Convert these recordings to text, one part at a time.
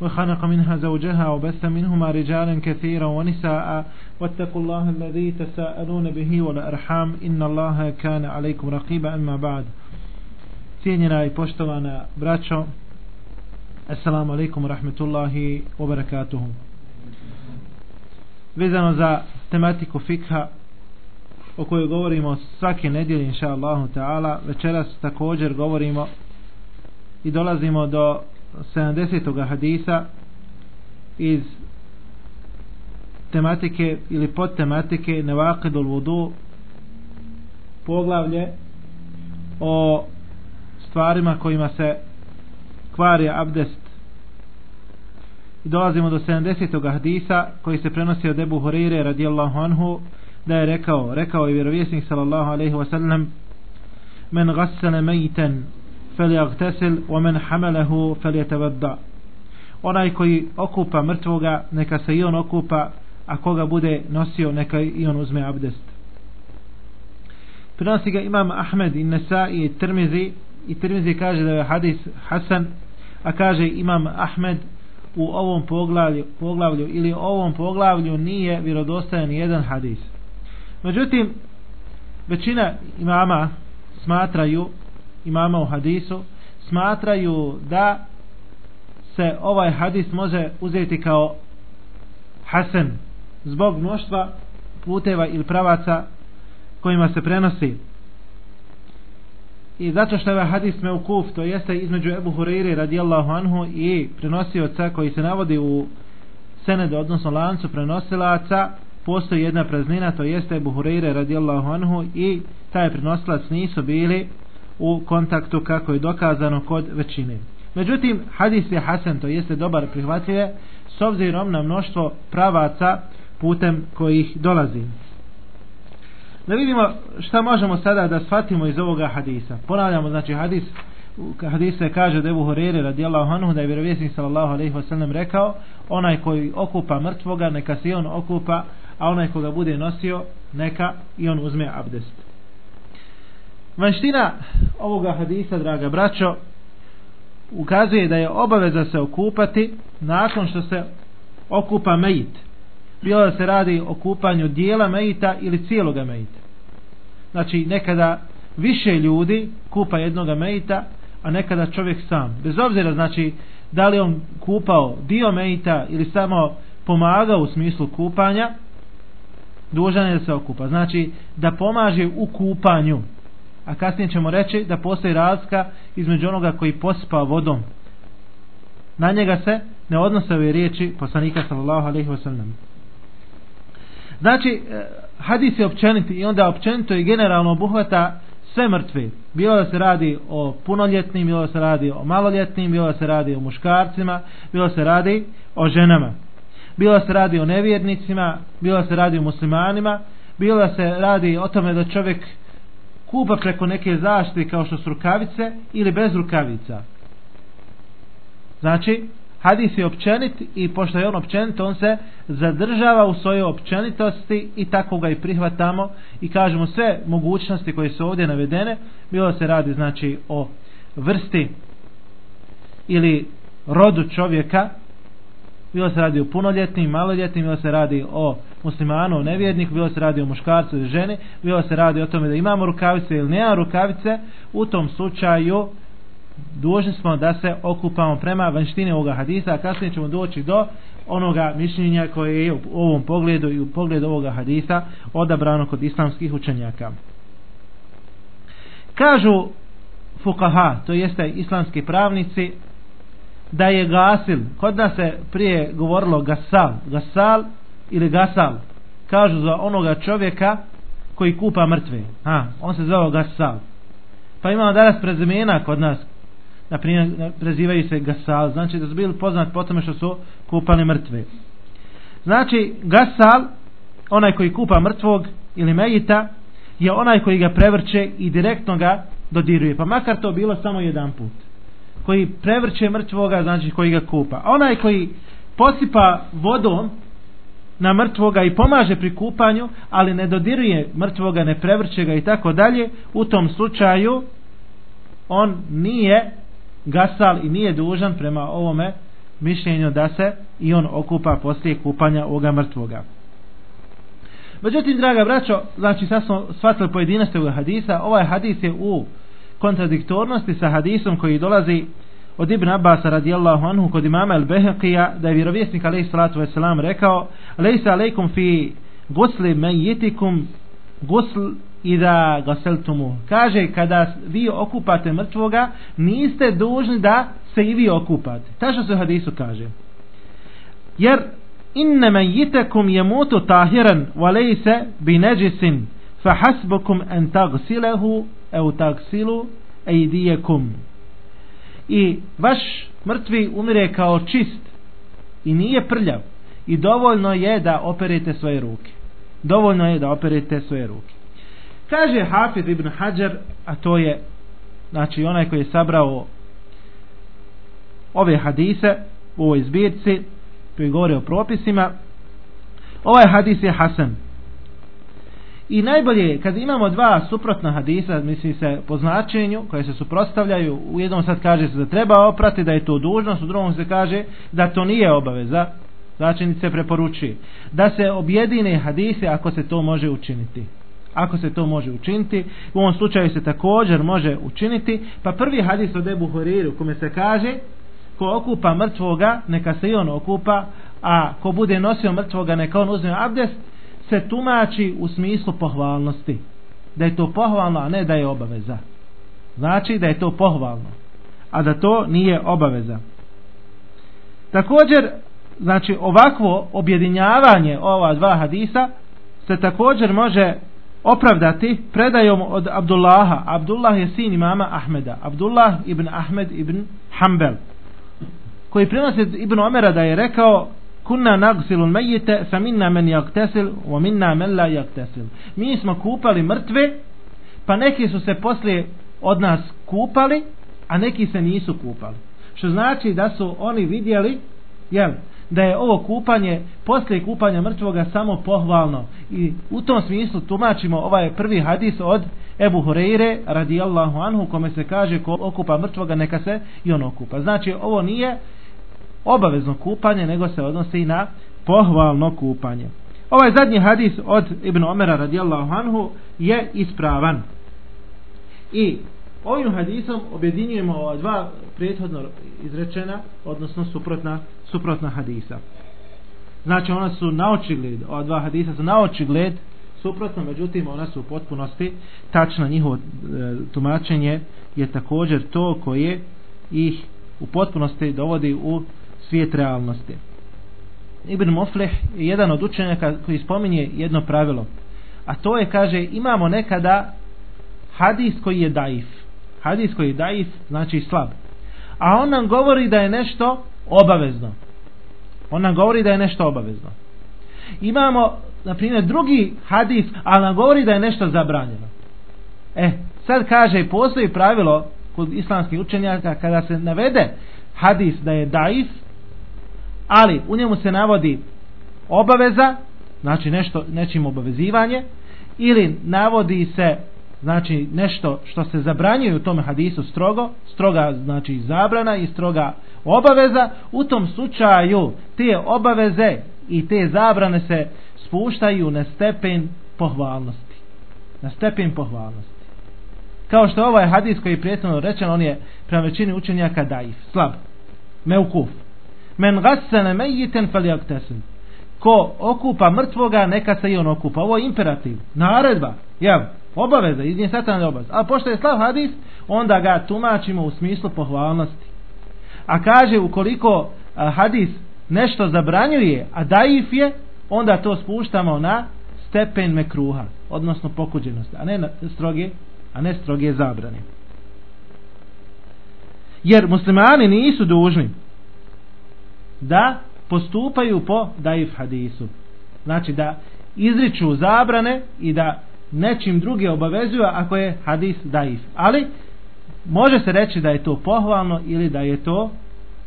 وخلق منها زوجها وبث منهما رجالا كثيرا ونساء. واتقوا الله الذي تساءلون به والأرحام. إن الله كان عليكم رقيبا. أما بعد سينينا بوشتوانا براتشو السلام عليكم ورحمة الله وبركاته vezano za tematiku fikha o kojoj govorimo svake nedjelje inša Allahu ta'ala večeras također govorimo i dolazimo do 70. hadisa iz tematike ili pod tematike Nevaqidul Vudu poglavlje o stvarima kojima se kvari abdest i dolazimo do 70. hadisa koji se prenosi od Ebu Hurire radijallahu anhu da je rekao rekao je vjerovjesnik sallallahu alaihi wa sallam men gassane mejten فليغتسل ومن حمله فليتوضا onaj koji okupa mrtvoga neka se i on okupa a koga bude nosio neka i on uzme abdest prenosi ga imam Ahmed i Nesai i Tirmizi i Tirmizi kaže da je hadis Hasan a kaže imam Ahmed u ovom poglavlju, poglavlju ili ovom poglavlju nije vjerodostojan jedan hadis međutim većina imama smatraju imama u hadisu smatraju da se ovaj hadis može uzeti kao hasen zbog mnoštva puteva ili pravaca kojima se prenosi. I zato što je ovaj hadis me ukuf to jeste između Ebu Hureyri radijallahu anhu i prenosioca koji se navodi u senedu odnosno lancu prenosilaca postoji jedna praznina to jeste Ebu Hureyre radijallahu anhu i taj prenosilac nisu bili u kontaktu kako je dokazano kod većine. Međutim, hadis je hasan, to jeste dobar prihvatljive, s obzirom na mnoštvo pravaca putem kojih dolazi. Da vidimo šta možemo sada da shvatimo iz ovoga hadisa. Ponavljamo, znači hadis hadis se kaže da Ebu Horeire radijallahu anhu da je vjerovjesnik sallallahu alaihi wasallam rekao onaj koji okupa mrtvoga neka se on okupa a onaj koga bude nosio neka i on uzme abdest. Vanština ovoga hadisa, draga braćo, ukazuje da je obaveza se okupati nakon što se okupa mejit. Bilo da se radi o kupanju dijela mejita ili cijeloga mejita. Znači, nekada više ljudi kupa jednoga mejita, a nekada čovjek sam. Bez obzira, znači, da li on kupao dio mejita ili samo pomagao u smislu kupanja, dužan je da se okupa. Znači, da pomaže u kupanju a kasnije ćemo reći da postoji razlika između onoga koji posipa vodom. Na njega se ne odnose ove riječi poslanika sallallahu alaihi wasallam znači e, hadis je općeniti i onda općenito i generalno obuhvata sve mrtve. Bilo da se radi o punoljetnim bilo da se radi o maloljetnim bilo da se radi o muškarcima bilo da se radi o ženama. Bilo da se radi o nevjernicima bilo da se radi o muslimanima bilo da se radi o tome da čovjek kupa preko neke zaštite kao što su rukavice ili bez rukavica. Znači, hadis je općenit i pošto je on općenit, on se zadržava u svojoj općenitosti i tako ga i prihvatamo i kažemo sve mogućnosti koje su ovdje navedene, bilo se radi znači o vrsti ili rodu čovjeka, bilo se radi o punoljetnim, maloljetnim, bilo se radi o muslimanu, o bilo se radi o muškarcu ili ženi, bilo se radi o tome da imamo rukavice ili nema rukavice, u tom slučaju dužni smo da se okupamo prema vanštini ovoga hadisa, a kasnije ćemo doći do onoga mišljenja koje je u ovom pogledu i u pogledu ovoga hadisa odabrano kod islamskih učenjaka. Kažu fukaha, to jeste islamski pravnici, da je gasil, kod nas se prije govorilo gasal, gasal ili gasal, kažu za onoga čovjeka koji kupa mrtve. Ha, on se zvao gasal. Pa imamo danas prezimena kod nas na primjer prezivaju se gasal, znači da su bili poznati po tome što su kupali mrtve. Znači gasal, onaj koji kupa mrtvog ili mejita, je onaj koji ga prevrće i direktno ga dodiruje, pa makar to bilo samo jedan put. Koji prevrće mrtvoga, znači koji ga kupa. Onaj koji posipa vodom na mrtvoga i pomaže pri kupanju, ali ne dodiruje mrtvoga, ne prevrće ga i tako dalje, u tom slučaju on nije gasal i nije dužan prema ovome mišljenju da se i on okupa poslije kupanja ovoga mrtvoga. Međutim, draga braćo, znači sad smo shvatili pojedinosti hadisa, ovaj hadis je u kontradiktornosti sa hadisom koji dolazi od Ibn Abbas radijallahu anhu kod imama al Behaqija da je vjerovjesnik alejhi salatu vesselam rekao lejsa alejkum fi gusli mejitikum gusl ida gaseltumu. Kaže kada vi okupate mrtvoga niste dužni da se i vi okupate. Što se hadisu kaže. Jer inna mejitakum jemutu tahiran wa lejse bi neđisin fa hasbukum en tagsilehu eu tagsilu ejdijekum i vaš mrtvi umire kao čist i nije prljav. I dovoljno je da operete svoje ruke. Dovoljno je da operete svoje ruke. Kaže Hafid ibn Hajar a to je znači onaj koji je sabrao ove hadise u ovoj zbirci koji govori o propisima ovaj hadis je Hasan I najbolje je kad imamo dva suprotna hadisa, misli se po značenju, koje se suprotstavljaju, u jednom sad kaže se da treba oprati, da je to dužnost, u drugom se kaže da to nije obaveza, začinice preporučuje. Da se objedine hadise ako se to može učiniti. Ako se to može učiniti, u ovom slučaju se također može učiniti, pa prvi hadis od Ebu Horiru, kome se kaže, ko okupa mrtvoga, neka se i on okupa, a ko bude nosio mrtvoga, neka on uzme abdest, se tumači u smislu pohvalnosti. Da je to pohvalno, a ne da je obaveza. Znači da je to pohvalno, a da to nije obaveza. Također, znači ovakvo objedinjavanje ova dva hadisa se također može opravdati predajom od Abdullaha. Abdullah je sin imama Ahmeda. Abdullah ibn Ahmed ibn Hanbel. Koji prenosi Ibn Omera da je rekao kunna nagsilu mejite fa minna men jagtesil wa minna men la jagtesil mi smo kupali mrtve pa neki su se poslije od nas kupali a neki se nisu kupali. Što znači da su oni vidjeli jel, da je ovo kupanje poslije kupanja mrtvoga samo pohvalno. I u tom smislu tumačimo ovaj prvi hadis od Ebu Hureyre radijallahu anhu kome se kaže ko okupa mrtvoga neka se i on okupa. Znači ovo nije obavezno kupanje, nego se odnosi na pohvalno kupanje. Ovaj zadnji hadis od Ibn Omera radijallahu anhu je ispravan. I ovim hadisom objedinjujemo ova dva prethodno izrečena, odnosno suprotna, suprotna hadisa. Znači ona su na očigled, ova dva hadisa su na očigled suprotno, međutim ona su u potpunosti tačna njihovo e, tumačenje je također to koje ih u potpunosti dovodi u svijet realnosti. Ibn Mufleh je jedan od učenjaka koji spominje jedno pravilo. A to je, kaže, imamo nekada hadis koji je daif. Hadis koji je daif znači slab. A on nam govori da je nešto obavezno. On nam govori da je nešto obavezno. Imamo, na primjer, drugi hadis, ali nam govori da je nešto zabranjeno. E, sad kaže, postoji pravilo kod islamskih učenjaka kada se navede hadis da je daif, ali u njemu se navodi obaveza, znači nešto, nečim obavezivanje, ili navodi se znači nešto što se zabranjuje u tom hadisu strogo, stroga znači zabrana i stroga obaveza, u tom slučaju te obaveze i te zabrane se spuštaju na stepen pohvalnosti. Na stepen pohvalnosti. Kao što ovaj hadis koji je prijetno rečen, on je prema većini učenjaka daif, slab, meukuf men gassene mejiten faljagtesil ko okupa mrtvoga neka se i on okupa. Ovo je imperativ, naredba ja, obaveza, iz nje satan obaveza. A pošto je slav hadis onda ga tumačimo u smislu pohvalnosti. A kaže ukoliko a, hadis nešto zabranjuje a daif je onda to spuštamo na stepen mekruha odnosno pokuđenosti a ne na stroge a ne stroge zabrane. Jer muslimani nisu dužni da postupaju po daif hadisu. Znači da izriču zabrane i da nečim druge obavezuju ako je hadis daif. Ali može se reći da je to pohvalno ili da je to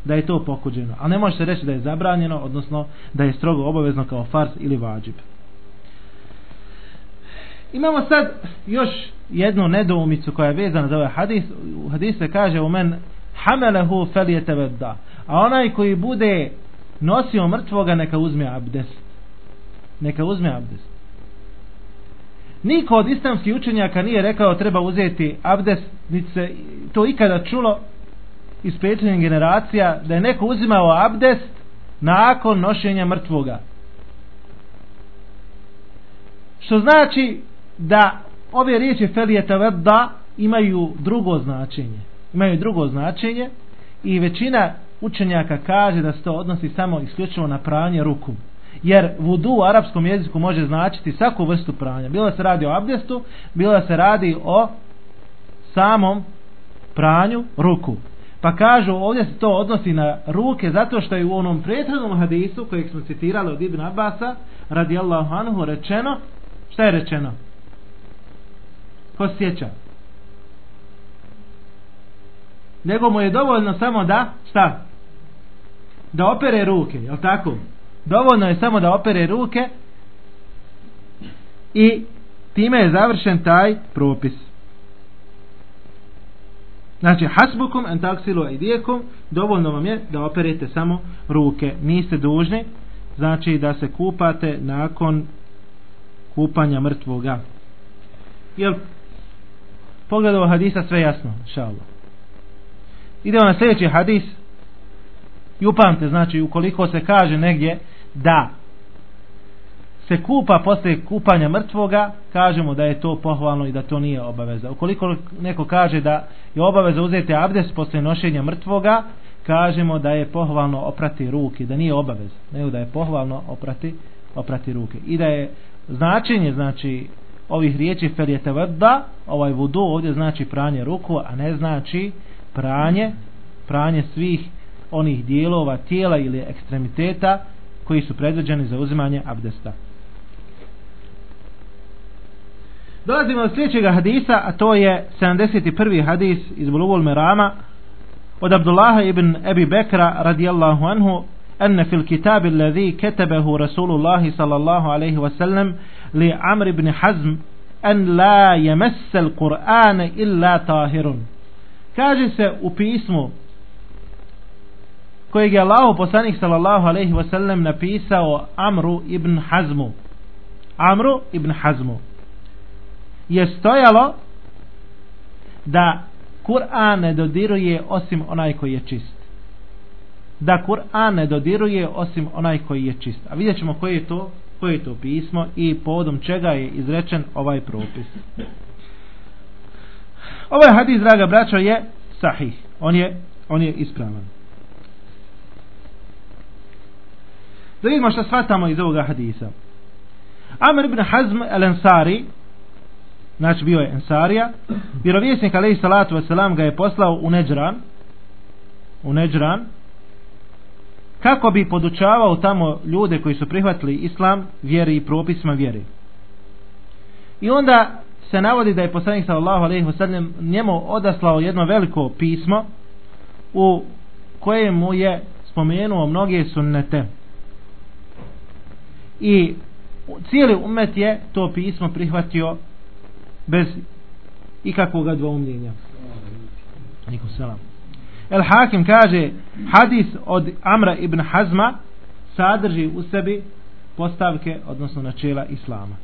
da je to pokuđeno. Ali ne može se reći da je zabranjeno, odnosno da je strogo obavezno kao fars ili vađib. Imamo sad još jednu nedoumicu koja je vezana za ovaj hadis. U hadisu se kaže u men hamelehu da. A onaj koji bude nosio mrtvoga neka uzme abdest. Neka uzme abdest. Niko od islamskih učenjaka nije rekao treba uzeti abdest, niti se to ikada čulo iz prethodnih generacija da je neko uzimao abdest nakon nošenja mrtvoga. Što znači da ove riječi felijeta da imaju drugo značenje. Imaju drugo značenje i većina učenjaka kaže da se to odnosi samo isključivo na pranje ruku. Jer vudu u arapskom jeziku može značiti svaku vrstu pranja. Bilo se radi o abdestu, bilo se radi o samom pranju ruku. Pa kažu ovdje se to odnosi na ruke zato što je u onom prethodnom hadisu kojeg smo citirali od Ibn Abasa radijallahu anhu rečeno šta je rečeno? Ko sjeća? Nego mu je dovoljno samo da šta? Da opere ruke, jel tako? Dovoljno je samo da opere ruke i time je završen taj propis. Znači, hasbukum en taksilu idijekum, dovoljno vam je da operete samo ruke. Niste dužni, znači da se kupate nakon kupanja mrtvoga. Jel, pogledao hadisa sve jasno, šalno. Idemo na sljedeći hadis. I upamte, znači, ukoliko se kaže negdje da se kupa poslije kupanja mrtvoga, kažemo da je to pohvalno i da to nije obaveza. Ukoliko neko kaže da je obaveza uzeti abdes poslije nošenja mrtvoga, kažemo da je pohvalno oprati ruke, da nije obaveza, nego da je pohvalno oprati, oprati ruke. I da je značenje, znači, ovih riječi da ovaj vudu ovdje znači pranje ruku, a ne znači pranje, pranje svih onih dijelova tijela ili ekstremiteta koji su predviđeni za uzimanje abdesta. Dolazimo do sljedećeg hadisa, a to je 71. hadis iz Bulugul Merama od Abdullaha ibn Ebi Bekra radijallahu anhu أن في الكتاب الذي كتبه رسول الله صلى الله عليه وسلم لعمر بن حزم أن لا يمس القرآن إلا طاهر kaže se u pismu kojeg je Allah poslanik sallallahu alaihi wasallam napisao Amru ibn Hazmu Amru ibn Hazmu je stojalo da Kur'an ne dodiruje osim onaj koji je čist. Da Kur'an ne dodiruje osim onaj koji je čist. A vidjet ćemo koje je to, koje je to pismo i povodom čega je izrečen ovaj propis. Ovaj hadis, draga braćo, je sahih. On je, on je ispravan. Da vidimo što shvatamo iz ovoga hadisa. Amr ibn Hazm al-Ansari znači bio je Ensarija, vjerovjesnik alaihi salatu wasalam ga je poslao u Neđran, u Neđran, kako bi podučavao tamo ljude koji su prihvatili islam, vjeri i propisima vjeri. I onda se navodi da je poslanik sallallahu alejhi ve njemu odaslao jedno veliko pismo u kojemu je spomenuo mnoge sunnete. I cijeli umet je to pismo prihvatio bez ikakvog dvoumljenja. Nikom selam. El Hakim kaže hadis od Amra ibn Hazma sadrži u sebi postavke, odnosno načela Islama.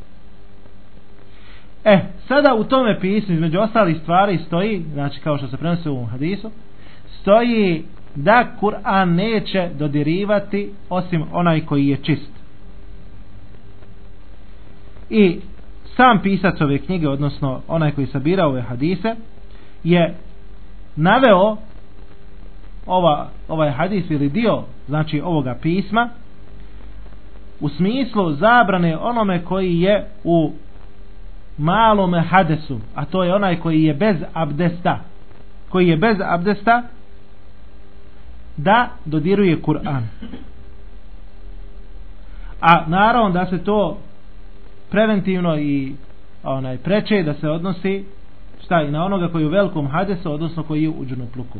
E, sada u tome pismu, između ostalih stvari stoji, znači kao što se prenosi u ovom hadisu, stoji da Kur'an neće dodirivati osim onaj koji je čist. I sam pisac ove knjige, odnosno onaj koji sabira ove hadise, je naveo ova, ovaj hadis ili dio znači ovoga pisma u smislu zabrane onome koji je u malome hadesu, a to je onaj koji je bez abdesta, koji je bez abdesta da dodiruje Kur'an. A naravno da se to preventivno i onaj preče da se odnosi šta i na onoga koji je u velikom hadesu, odnosno koji je u džunupluku.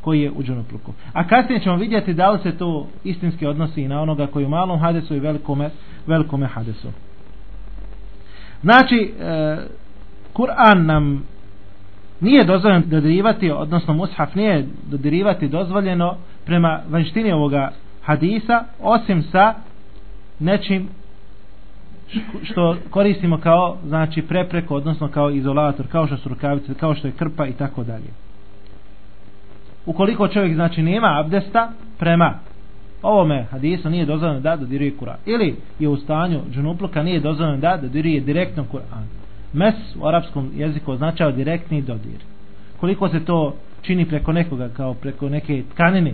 Koji je u džunupluku. A kasnije ćemo vidjeti da li se to istinski odnosi i na onoga koji je u malom hadesu i velikome, velikome hadesu. Znači, e, Kur'an nam nije dozvoljeno dodirivati, odnosno mushaf nije dodirivati dozvoljeno prema vanštini ovoga hadisa, osim sa nečim što koristimo kao znači prepreku, odnosno kao izolator, kao što su rukavice, kao što je krpa i tako dalje. Ukoliko čovjek znači nema abdesta prema ovome hadisu nije dozvoljeno da dodiruje Kur'an. Ili je u stanju džunupluka nije dozvoljeno da dodiruje direktno Kur'an. Mes u arapskom jeziku označava direktni dodir. Koliko se to čini preko nekoga kao preko neke tkanine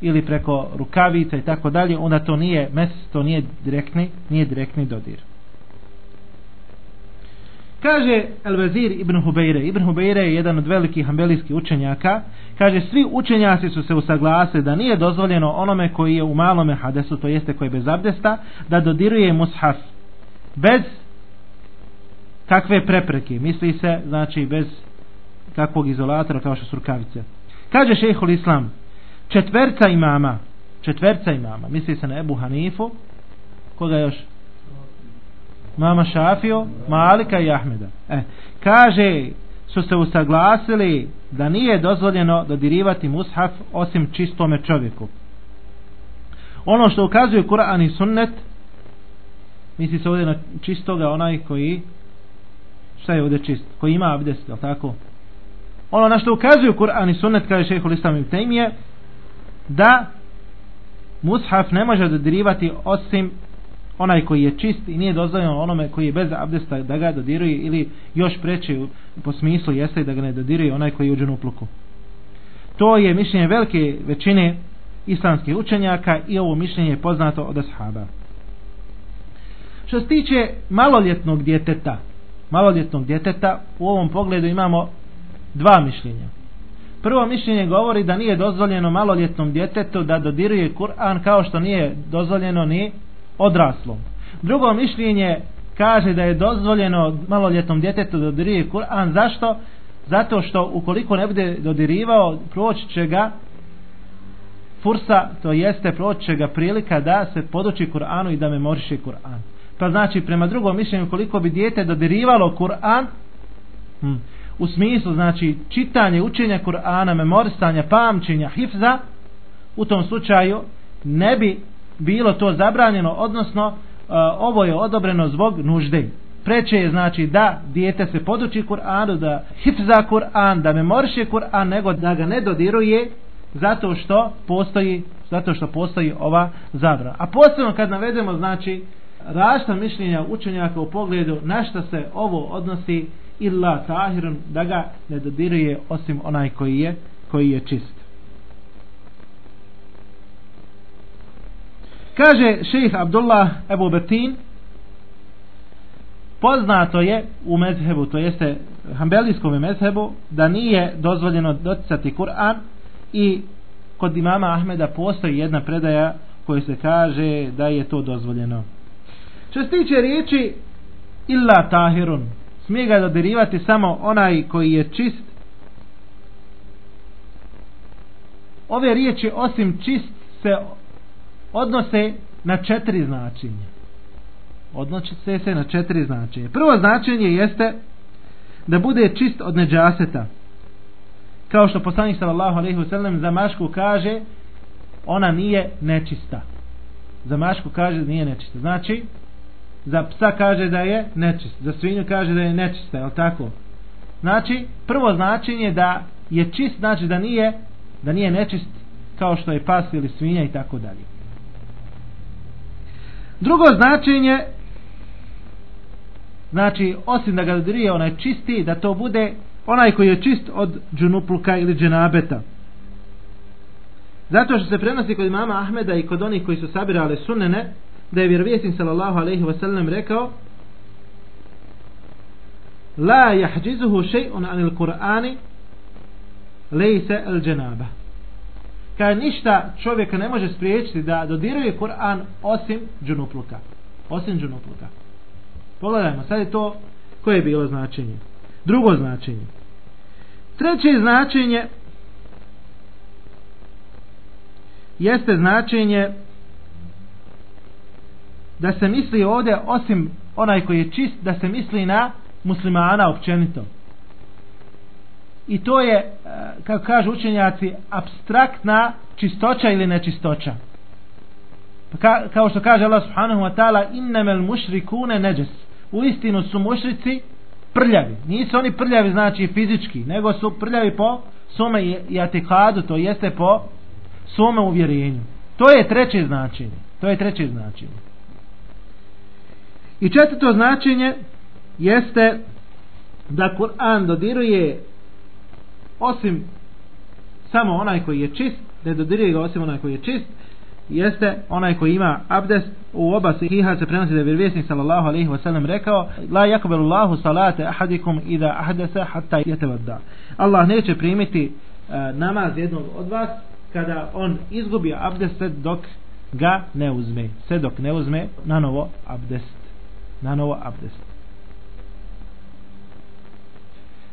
ili preko rukavica i tako dalje, onda to nije mes, to nije direktni, nije direktni dodir. Kaže El-Vezir Ibn Hubeire, Ibn Hubeire je jedan od velikih hambelijskih učenjaka, kaže svi učenjaci su se usaglasili da nije dozvoljeno onome koji je u malome hadesu, to jeste koji je bez abdesta, da dodiruje mushaf bez kakve prepreke, misli se znači bez kakvog izolatora kao što su rukavice. Kaže šehhul Islam, četverca imama, četverca imama, misli se na Ebu Hanifu, koga još? Mama Šafio, Malika i Ahmeda. E, kaže, su se usaglasili da nije dozvoljeno dodirivati mushaf osim čistome čovjeku. Ono što ukazuje Kur'an i sunnet, misli se ovdje na čistoga onaj koji šta je ovdje čist, koji ima abdest, je tako? Ono na što ukazuje Kur'an i sunnet, kaže šehhul Islam ibn je da mushaf ne može dodirivati osim onaj koji je čist i nije dozvoljeno onome koji je bez abdesta da ga dodiruje ili još preče po smislu jeste da ga ne dodiruje onaj koji je u pluku. To je mišljenje velike većine islamskih učenjaka i ovo mišljenje je poznato od ashaba. Što se tiče maloljetnog djeteta, maloljetnog djeteta, u ovom pogledu imamo dva mišljenja. Prvo mišljenje govori da nije dozvoljeno maloljetnom djetetu da dodiruje Kur'an kao što nije dozvoljeno ni odraslom. Drugo mišljenje kaže da je dozvoljeno maloljetnom djetetu da dodiruje Kur'an. Zašto? Zato što ukoliko ne bude dodirivao, proći će ga fursa, to jeste proći će ga prilika da se poduči Kur'anu i da memoriše Kur'an. To znači prema drugom mišljenju koliko bi dijete dodirivalo Kur'an hm, u smislu znači čitanje, učenja Kur'ana, memorisanja, pamćenja, hifza u tom slučaju ne bi bilo to zabranjeno, odnosno uh, ovo je odobreno zbog nužde. Preče je znači da dijete se poduči Kur'anu, da hifza Kur'an, da memoriše Kur'an, nego da ga ne dodiruje zato što postoji zato što postoji ova zabrana. A posebno kad navedemo znači različita mišljenja učenjaka u pogledu na što se ovo odnosi illa tahirun da ga ne dodiruje osim onaj koji je koji je čist. Kaže šejh Abdullah Ebu Betin poznato je u mezhebu, to jeste hambelijskom mezhebu, da nije dozvoljeno doticati Kur'an i kod imama Ahmeda postoji jedna predaja koja se kaže da je to dozvoljeno. Što se tiče riječi illa tahirun, smije ga dodirivati samo onaj koji je čist. Ove riječi osim čist se odnose na četiri značenja. Odnose se na četiri značenja. Prvo značenje jeste da bude čist od neđaseta. Kao što poslanik sallallahu alejhi ve sellem za mašku kaže ona nije nečista. Za mašku kaže nije nečista. Znači za psa kaže da je nečist, za svinju kaže da je nečista, je tako? Znači, prvo značenje da je čist, znači da nije da nije nečist kao što je pas ili svinja i tako dalje. Drugo značenje znači osim da ga drije onaj čisti da to bude onaj koji je čist od džunupluka ili dženabeta. Zato što se prenosi kod mama Ahmeda i kod onih koji su sabirali sunnene da je vjerovjesnik sallallahu ve sellem rekao la yahjizuhu shay'un an al-Qur'ani laysa al-janaba kada ništa čovjeka ne može spriječiti da dodiruje Kur'an osim džunupluka. Osim džunupluka. Pogledajmo, sad je to koje je bilo značenje. Drugo značenje. Treće značenje jeste značenje da se misli ovdje osim onaj koji je čist da se misli na muslimana općenito. I to je e, kako kažu učenjaci abstraktna čistoća ili nečistoća. Pa Ka, kao što kaže Allah subhanahu wa ta'ala innemel mušrikune neđes u istinu su mušrici prljavi. Nisu oni prljavi znači fizički nego su prljavi po svome i atikadu to jeste po svome uvjerenju. To je treće značenje. To je treće značenje i četvrto značenje jeste da Kur'an dodiruje osim samo onaj koji je čist, ne dodiruje ga osim onaj koji je čist, jeste onaj koji ima abdest u oba sihiha se prenosi da je vjerovjesnik sallallahu alaihi wa sallam rekao la yakbalu Allahu salate ahadikum ida ahdasa hatta yatavadda Allah neće primiti uh, namaz jednog od vas kada on izgubi abdest dok ga ne uzme sve dok ne uzme na novo abdest na novo abdest.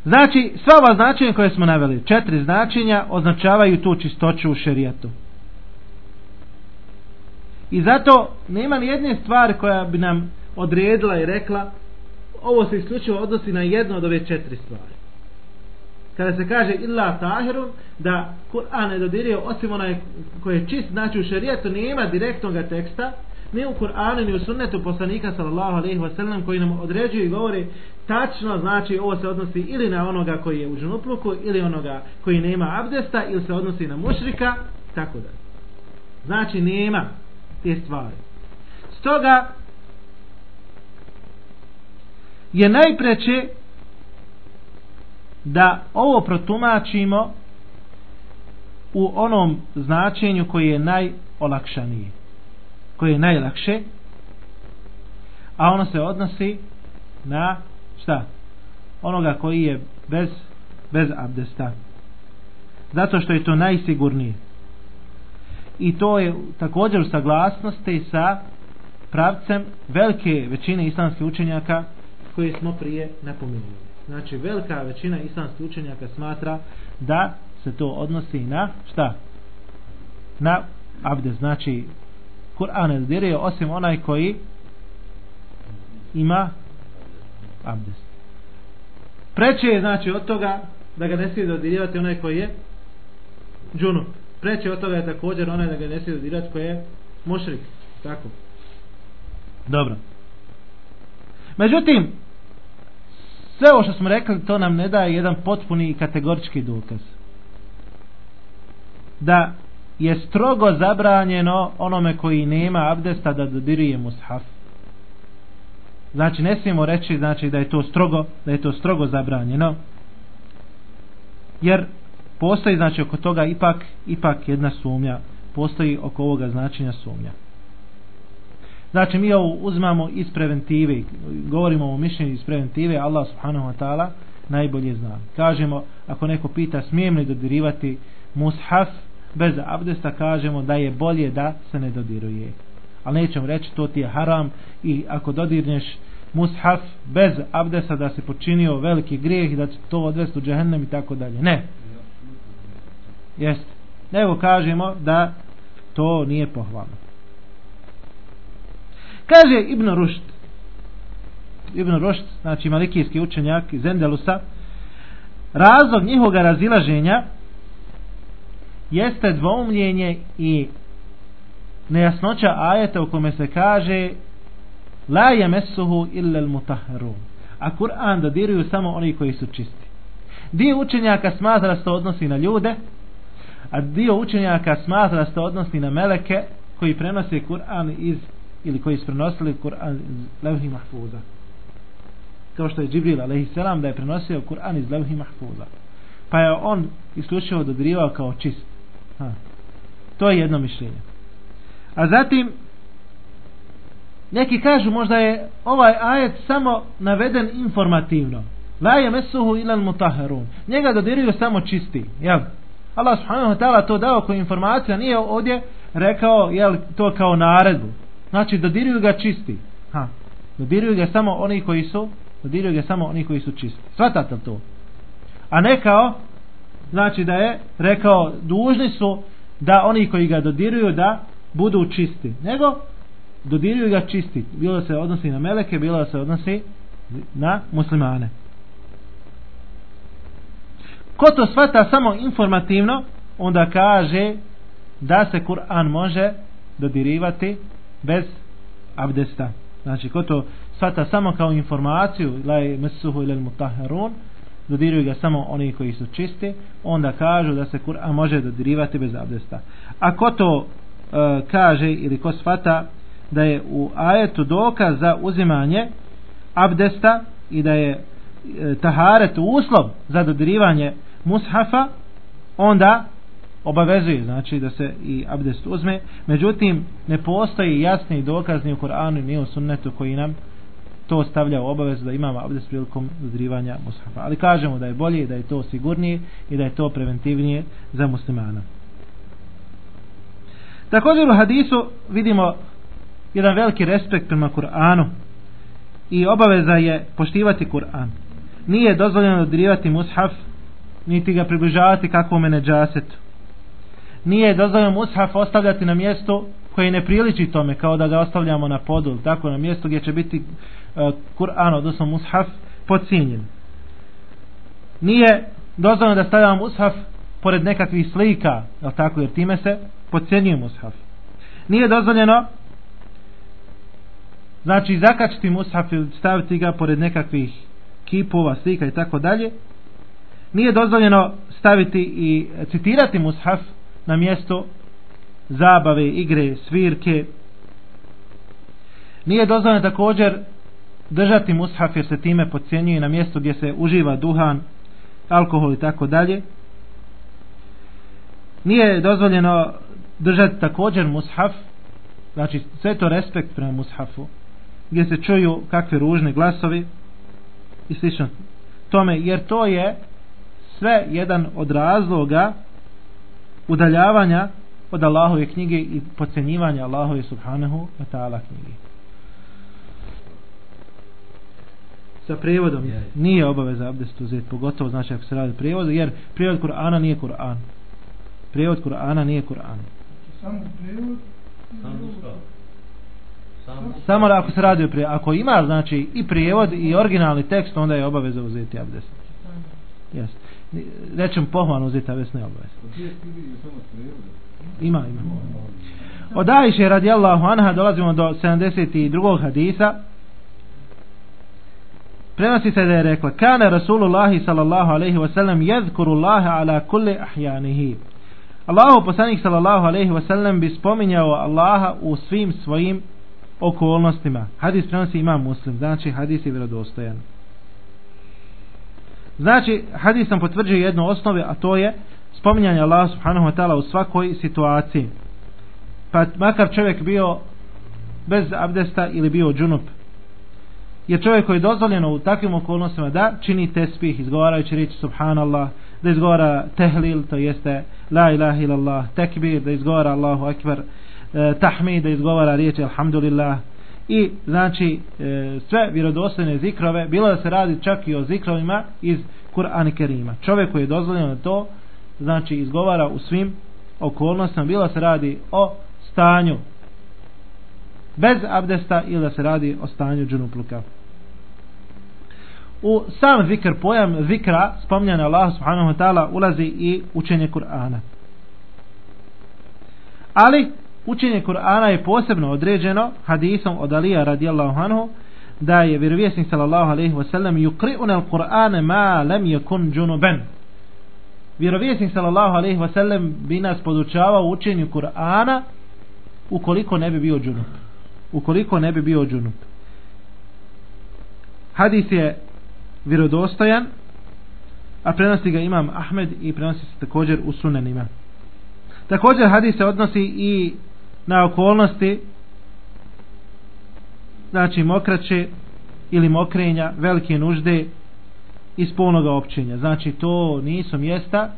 Znači, sva ova značenja koje smo naveli, četiri značenja, označavaju tu čistoću u šerijetu. I zato nema ni jedne stvari koja bi nam odredila i rekla ovo se isključivo odnosi na jedno od ove četiri stvari. Kada se kaže illa tahirum, da Kur'an ne dodirio osim onaj koji je čist, znači u šerijetu nema direktnog teksta, ni u Kur'anu ni u sunnetu poslanika sallallahu alejhi ve sellem koji nam određuje i govori tačno znači ovo se odnosi ili na onoga koji je u džunupluku ili onoga koji nema abdesta ili se odnosi na mušrika tako da. Znači nema te stvari. Stoga je najpreče da ovo protumačimo u onom značenju koji je najolakšaniji koje je najlakše a ono se odnosi na šta? Onoga koji je bez bez abdesta. Zato što je to najsigurnije. I to je također u saglasnosti sa pravcem velike većine islamskih učenjaka koje smo prije napomenuli. Znači velika većina islamskih učenjaka smatra da se to odnosi na šta? Na abdest. Znači Kur'an dodiruje osim onaj koji ima abdest. Preče je znači od toga da ga ne smije dodirivati onaj koji je džunup. Preče od toga je također onaj da ga ne smije dodirivati koji je mušrik. Tako. Dobro. Međutim, sve ovo što smo rekli, to nam ne daje jedan potpuni i kategorički dokaz. Da je strogo zabranjeno onome koji nema abdesta da dodiruje mushaf. Znači ne smijemo reći znači da je to strogo, da je to strogo zabranjeno. Jer postoji znači oko toga ipak ipak jedna sumnja, postoji oko ovoga značenja sumnja. Znači mi ovo uzmamo iz preventive, govorimo o mišljenju iz preventive, Allah subhanahu wa ta'ala najbolje zna. Kažemo, ako neko pita smijem li dodirivati mushaf, bez abdesta kažemo da je bolje da se ne dodiruje. Ali nećemo reći to ti je haram i ako dodirneš mushaf bez abdesta da se počinio veliki grijeh i da će to odvesti u džehennem i tako dalje. Ne. Jest nego kažemo da to nije pohvalno. Kaže Ibn Rušt Ibn Rušt znači malikijski učenjak iz Endelusa razlog njihoga razilaženja jeste dvoumljenje i nejasnoća ajeta u kome se kaže la yamassuhu illa al-mutahharun. A Kur'an dodiruju samo oni koji su čisti. Dio učenjaka smatra se odnosi na ljude a dio učenjaka smatra se odnosi na meleke koji prenose Kur'an iz ili koji su prenosili Kur'an iz levhi mahfuza. Kao što je Džibril a.s. da je prenosio Kur'an iz levhi mahfuza. Pa je on isključivo dodirivao kao čist Ha. To je jedno mišljenje. A zatim neki kažu možda je ovaj ajet samo naveden informativno. La je mesuhu ilal mutaharun. Njega dodiruju samo čisti. Jel? Allah subhanahu wa ta'ala to dao kao informacija, nije ovdje rekao jel, to kao naredbu. Znači dodiruju ga čisti. Ha. Dodiruju ga samo oni koji su dodiruju ga samo oni koji su čisti. Svatate to? A ne kao znači da je rekao dužni su da oni koji ga dodiruju da budu čisti. Nego dodiruju ga čisti. Bilo se odnosi na meleke, bilo se odnosi na muslimane. Ko to svata samo informativno, onda kaže da se Kur'an može dodirivati bez abdesta. Znači, ko to svata samo kao informaciju, la mesuhu ilal mutaharun, dodiruju ga samo oni koji su čisti, onda kažu da se Kur'an može dodirivati bez abdesta. A ko to e, kaže ili ko svata da je u ajetu dokaz za uzimanje abdesta i da je e, taharet uslov za dodirivanje mushafa, onda obavezuje znači da se i abdest uzme međutim ne postoji jasni dokaz ni u Koranu ni u sunnetu koji nam to stavlja u obavezu da imamo abdest prilikom dodirivanja mushafa ali kažemo da je bolje da je to sigurnije i da je to preventivnije za muslimana također u hadisu vidimo jedan veliki respekt prema Kur'anu i obaveza je poštivati Kur'an. Nije dozvoljeno dodirivati mushaf niti ga približavati kakvom neđasetu. Nije dozvoljeno mushaf ostavljati na mjesto koje ne priliči tome kao da ga ostavljamo na podu tako na mjesto gdje će biti Kur'an odnosno mushaf podcijenjen. Nije dozvoljeno da stavljamo mushaf pored nekakvih slika jel tako jer time se podcijenjuje mushaf. Nije dozvoljeno znači zakačiti mushaf i staviti ga pored nekakvih kipova, slika i tako dalje. Nije dozvoljeno staviti i citirati mushaf na mjesto zabave, igre, svirke. Nije dozvoljeno također držati mushaf jer se time podcjenjuje na mjesto gdje se uživa duhan, alkohol i tako dalje. Nije dozvoljeno držati također mushaf, znači sve to respekt prema mushafu, gdje se čuju kakve ružne glasovi i slično tome, jer to je sve jedan od razloga udaljavanja od Allahove knjige i pocenjivanja Allahove subhanahu wa ta'ala knjige. Sa prijevodom nije obaveza abdest uzeti, pogotovo znači ako se radi prijevodu, jer prijevod Kur'ana nije Kur'an. Prijevod Kur'ana nije Kur'an. Samo prijevod? Samo Samo ako se radi o prijevod. Ako ima znači i prijevod i originalni tekst, onda je obaveza uzeti abdest. Jeste rečem pohvalno uzeti abdest ne obavez. Ima, ima. Od Ajše radijallahu anha dolazimo do 72. hadisa. Prenosi se da je rekla Kana Rasulullahi sallallahu alaihi wa sallam jezkuru Allahe ala kulli ahjanihi. Allahu poslanik sallallahu alaihi wa sallam bi spominjao Allaha u svim svojim okolnostima. Hadis prenosi ima muslim, znači hadis je vjerodostojan. Znači, hadis sam potvrđuje jednu osnovu, a to je spominjanje Allah subhanahu wa ta'ala u svakoj situaciji. Pa makar čovjek bio bez abdesta ili bio džunup. Jer čovjek koji je dozvoljeno u takvim okolnostima da čini tespih izgovarajući riječ subhanallah, da izgovara tehlil, to jeste la ilaha illallah, tekbir, da izgovara Allahu akbar, eh, tahmid, da izgovara riječ alhamdulillah, i znači e, sve vjerodostojne zikrove bilo da se radi čak i o zikrovima iz Kur'ana Kerima. Čovjek koji je dozvoljen na to znači izgovara u svim okolnostima bilo da se radi o stanju bez abdesta ili da se radi o stanju džunupluka u sam zikr pojam zikra spomnjan Allah subhanahu wa ta'ala ulazi i učenje Kur'ana ali Učenje Kur'ana je posebno određeno hadisom od Alija radijallahu anhu da je vjerovjesnik sallallahu alejhi ve sellem yuqri'una al-Qur'ana ma lam yakun junuban. Vjerovjesnik sallallahu alejhi ve sellem bi nas podučavao učenju Kur'ana ukoliko ne bi bio džunup. Ukoliko ne bi bio džunup. Hadis je vjerodostojan a prenosi ga imam Ahmed i prenosi se također u sunanima. Također hadis se odnosi i na okolnosti znači mokraće ili mokrenja velike nužde iz polnoga općenja znači to nisu mjesta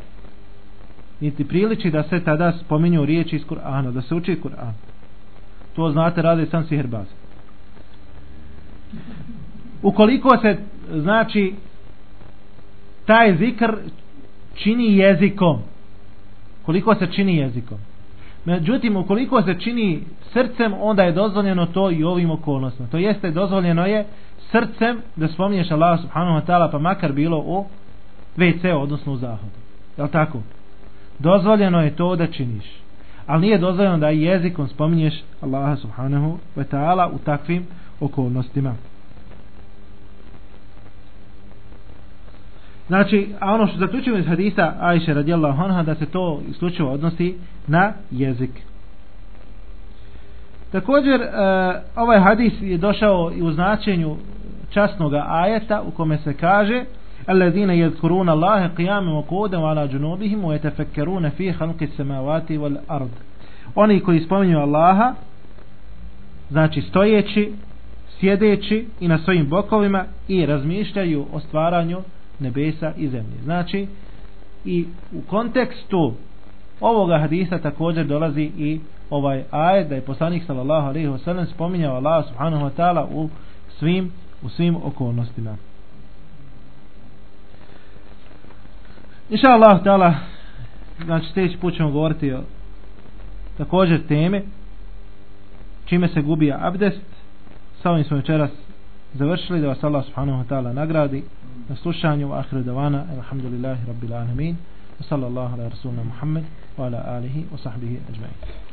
niti priliči da se tada spominju riječi iz Kur'ana, da se uči Kur'an. To znate, rade sam sihirbaz. Ukoliko se, znači, taj zikr čini jezikom, koliko se čini jezikom. Međutim, ukoliko se čini srcem, onda je dozvoljeno to i ovim okolnostima. To jeste, dozvoljeno je srcem da spominješ Allah subhanahu wa ta'ala, pa makar bilo u WC, odnosno u zahodu. Jel tako? Dozvoljeno je to da činiš. Ali nije dozvoljeno da jezikom spominješ Allaha subhanahu wa ta'ala u takvim okolnostima. Znači, a ono što zaključujemo iz hadisa Ajše radijallahu anha da se to isključivo odnosi na jezik. Također, e, ovaj hadis je došao i u značenju časnog ajeta u kome se kaže الذين يذكرون الله قياما وقودا وعلى جنوبهم ويتفكرون في خلق السماوات والأرض oni koji spominju Allaha znači stojeći sjedeći i na svojim bokovima i razmišljaju o stvaranju nebesa i zemlje znači i u kontekstu ovoga hadisa također dolazi i ovaj ajet da je poslanik sallallahu alejhi ve sellem spominjao Allah subhanahu wa taala u svim u svim okolnostima. Inša Allah ta'ala znači sljedeći put ćemo govoriti o također teme čime se gubi abdest. Sa ovim smo večeras završili da vas Allah subhanahu wa ta'ala nagradi na slušanju ahiru davana alhamdulillahi rabbil alamin wa sallallahu ala rasulina Muhammed wa ala alihi wa sahbihi ajma'in